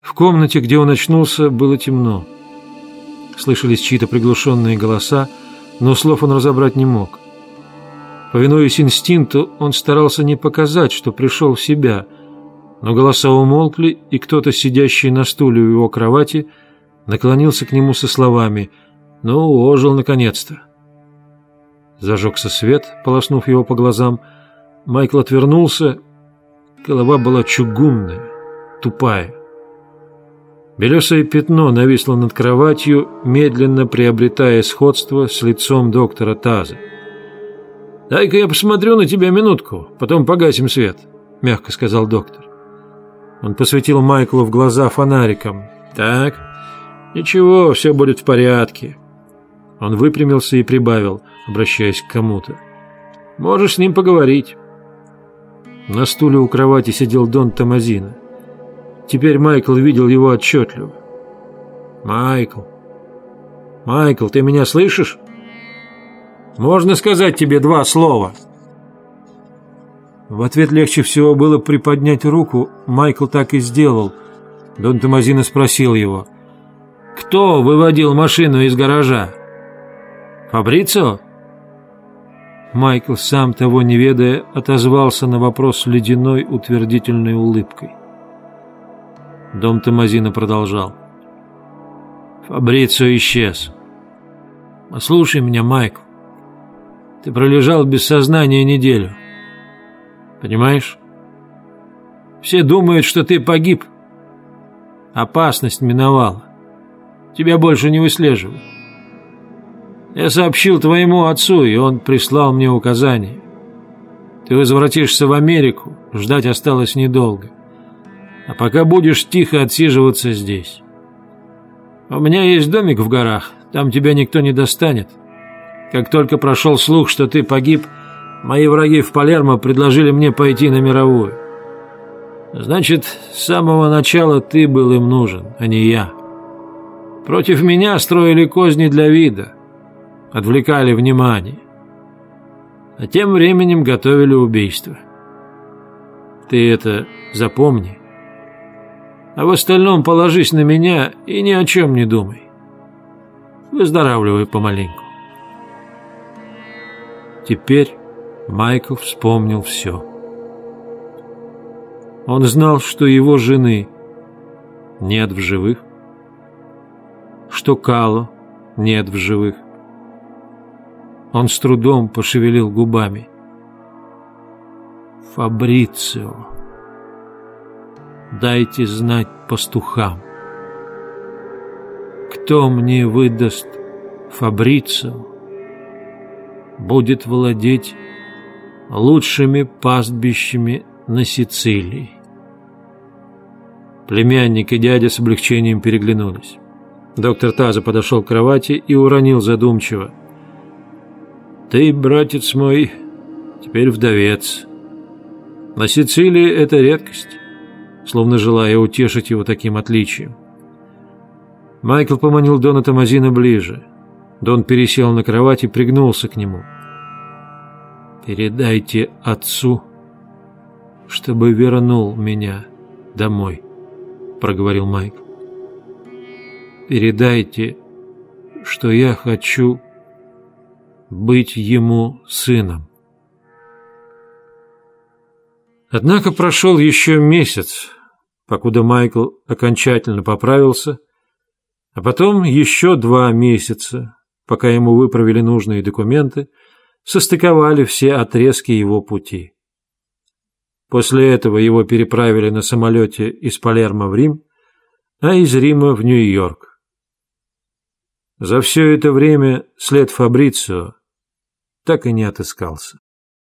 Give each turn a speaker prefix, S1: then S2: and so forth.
S1: В комнате, где он очнулся, было темно. Слышались чьи-то приглушенные голоса, но слов он разобрать не мог. Повинуясь инстинкту, он старался не показать, что пришел в себя, но голоса умолкли, и кто-то, сидящий на стуле у его кровати, наклонился к нему со словами «Ну, ожил наконец-то». Зажегся свет, полоснув его по глазам. Майкл отвернулся. Голова была чугунная, тупая. Белесое пятно нависло над кроватью, медленно приобретая сходство с лицом доктора Таза. «Дай-ка я посмотрю на тебя минутку, потом погасим свет», — мягко сказал доктор. Он посветил Майклу в глаза фонариком. «Так, ничего, все будет в порядке». Он выпрямился и прибавил, обращаясь к кому-то. «Можешь с ним поговорить». На стуле у кровати сидел Дон Томазино. Теперь Майкл видел его отчетливо. «Майкл! Майкл, ты меня слышишь? Можно сказать тебе два слова?» В ответ легче всего было приподнять руку. Майкл так и сделал. Дон Томазино спросил его. «Кто выводил машину из гаража? Фабрицио?» Майкл, сам того не ведая, отозвался на вопрос ледяной утвердительной улыбкой. Дом Томазина продолжал. Фабрицио исчез. Послушай меня, Майкл. Ты пролежал без сознания неделю. Понимаешь? Все думают, что ты погиб. Опасность миновала. Тебя больше не выслеживают. Я сообщил твоему отцу, и он прислал мне указания. Ты возвратишься в Америку, ждать осталось недолго а пока будешь тихо отсиживаться здесь. У меня есть домик в горах, там тебя никто не достанет. Как только прошел слух, что ты погиб, мои враги в Палермо предложили мне пойти на мировую. Значит, с самого начала ты был им нужен, а не я. Против меня строили козни для вида, отвлекали внимание. А тем временем готовили убийство. Ты это запомни. А в остальном положись на меня и ни о чем не думай. Выздоравливай помаленьку. Теперь Майкл вспомнил все. Он знал, что его жены нет в живых, что Кало нет в живых. Он с трудом пошевелил губами. Фабрицио дайте знать пастухам. Кто мне выдаст Фабрицио, будет владеть лучшими пастбищами на Сицилии. Племянник и дядя с облегчением переглянулись. Доктор Таза подошел к кровати и уронил задумчиво. «Ты, братец мой, теперь вдовец. На Сицилии это редкость словно желая утешить его таким отличием. Майкл поманил Дона Томазина ближе. Дон пересел на кровать и пригнулся к нему. «Передайте отцу, чтобы вернул меня домой», — проговорил Майкл. «Передайте, что я хочу быть ему сыном». Однако прошел еще месяц, покуда Майкл окончательно поправился, а потом еще два месяца, пока ему выправили нужные документы, состыковали все отрезки его пути. После этого его переправили на самолете из Палермо в Рим, а из Рима в Нью-Йорк. За все это время след Фабрицио так и не отыскался.